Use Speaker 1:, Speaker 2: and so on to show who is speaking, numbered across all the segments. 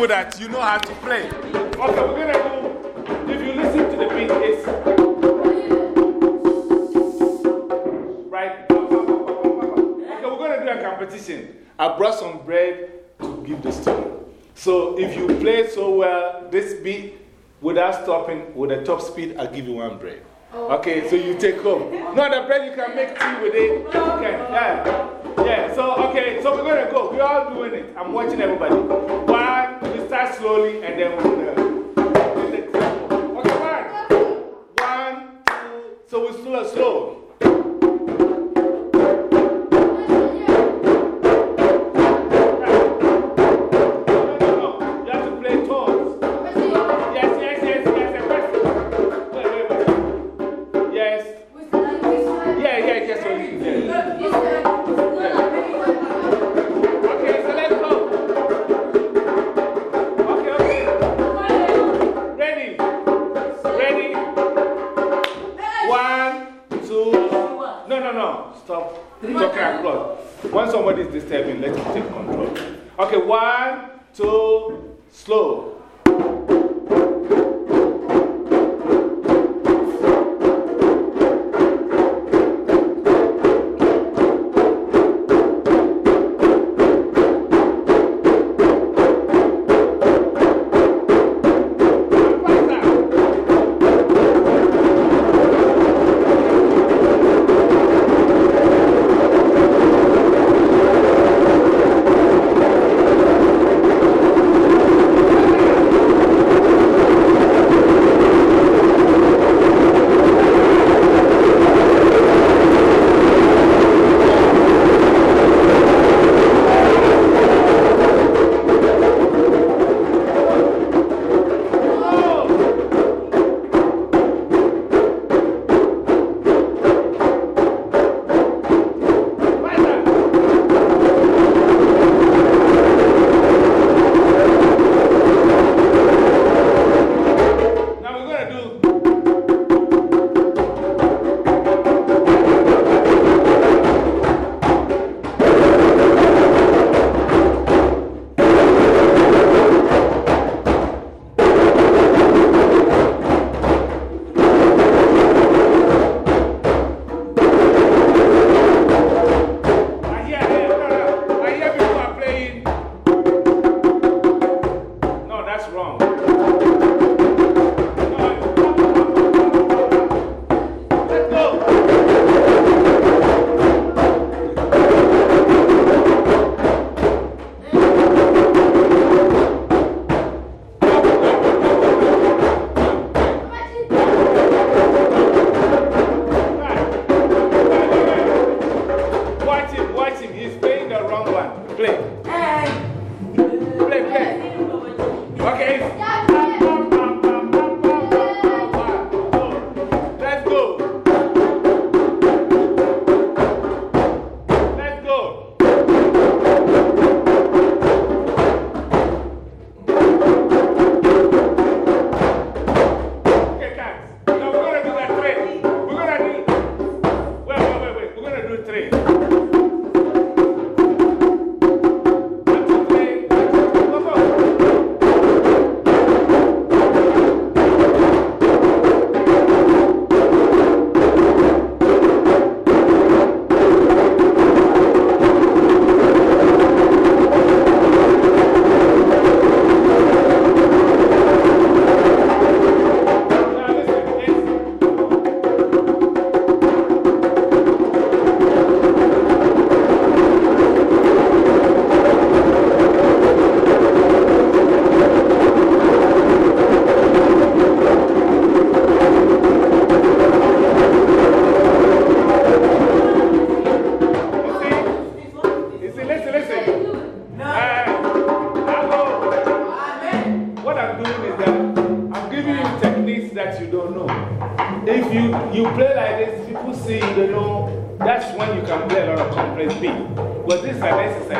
Speaker 1: people that you know how to play. Okay, we're going to do, if you listen to the beat, it's. Right? Okay, we're going to do a competition. I brought some bread to give the student. So if you play so well, this beat, without stopping, with a top speed, I'll give you one bread. Okay, so you take home. No, the bread you can make tea with it. Okay, yeah. Yeah, so, okay, so we're to go. We're all doing it. I'm watching everybody. One, we start slowly and then we're going to. Okay, one. One, two. So we slow, slow. per is the.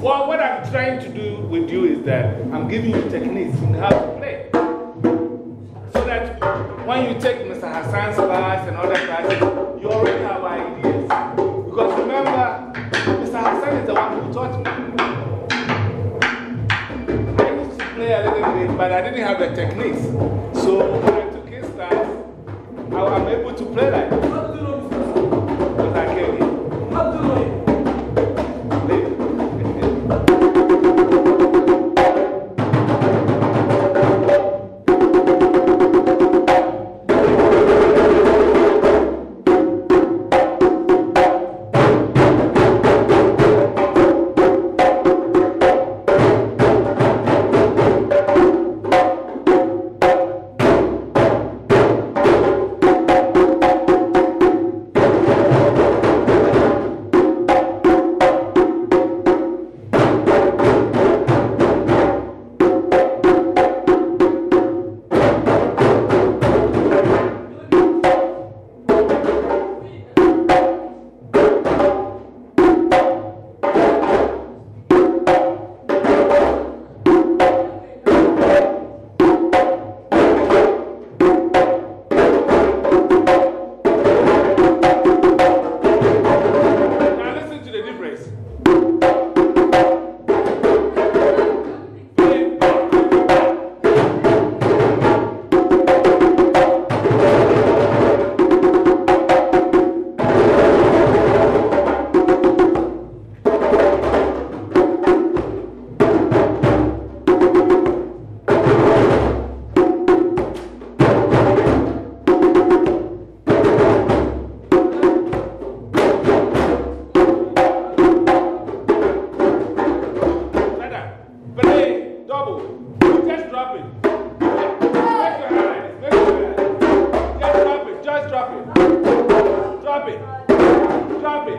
Speaker 1: Well, what I'm trying to do with you is that I'm giving you techniques in how to play. So that when you take Mr. Hassan's class and other classes, you already have ideas. Because remember, Mr. Hassan is the one who taught me. I used to play a little bit, but I didn't have the techniques. So when I took his class, I'm able to play like Sabe?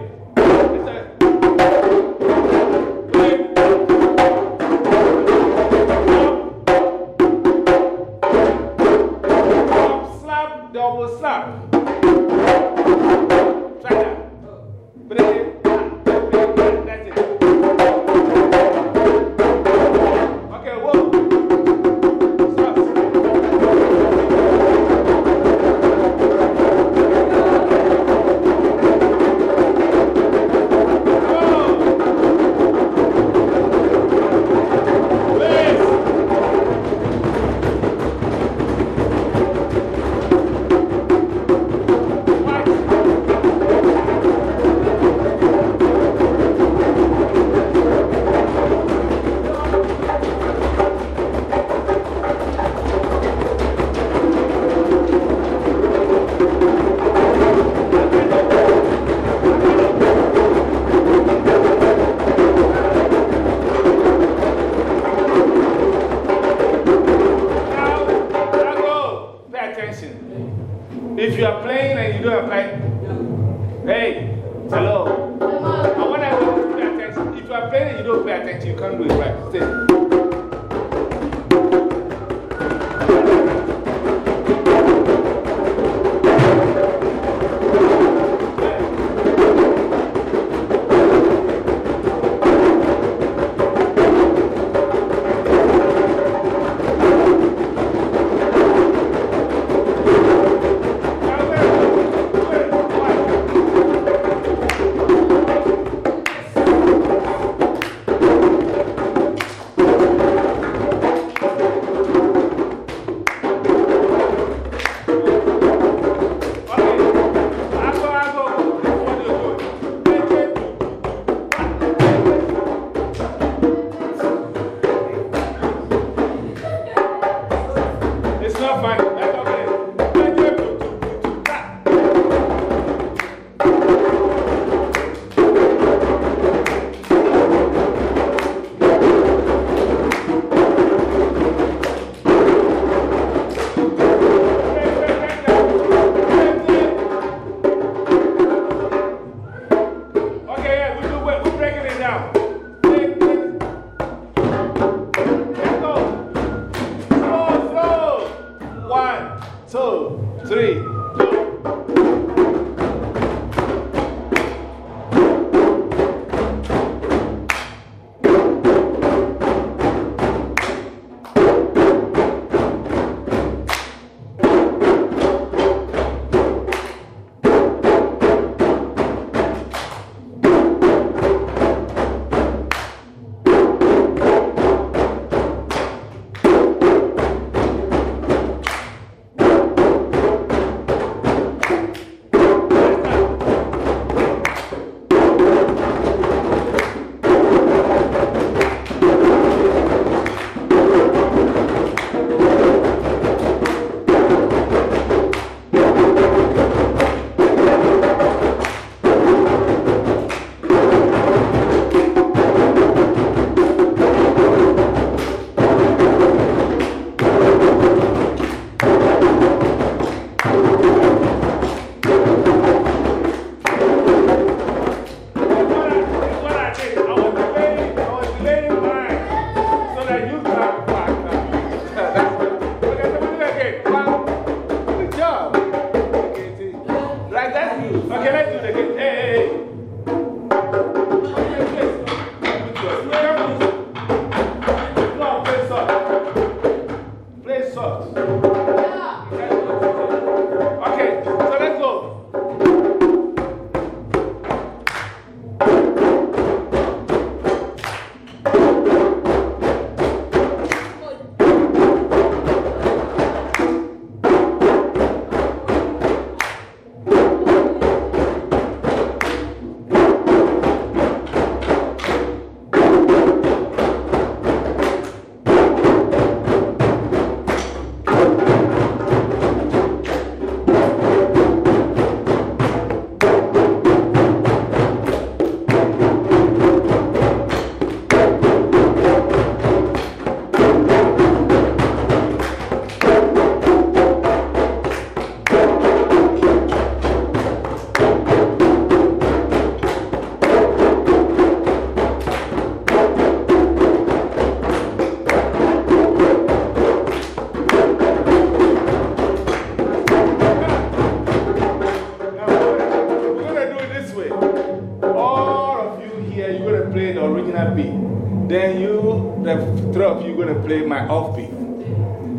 Speaker 1: play my offbeat.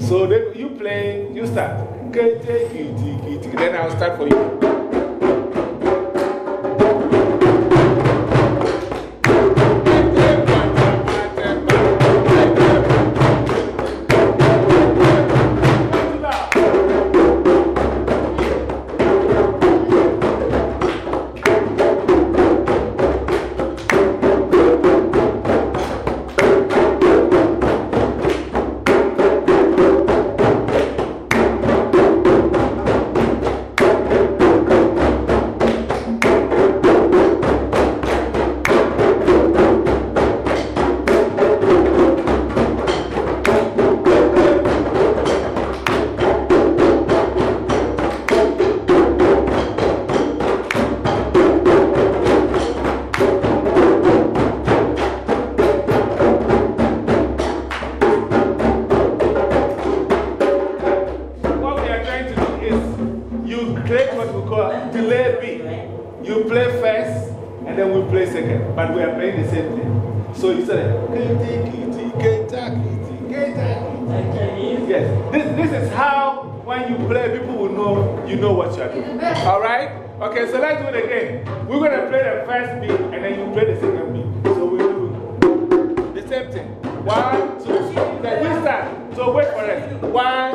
Speaker 1: So then you play, you start. Then I'll start for you. playing the same thing. So he said, kitty, kitty, keta, kitty. Yes. This, this is how when you play, people will know you know what you are doing. Alright? Okay, so let's do it again. We're going to play the first beat and then you play the second beat. So we do the same thing. One, two, three. We start. So wait for it. One,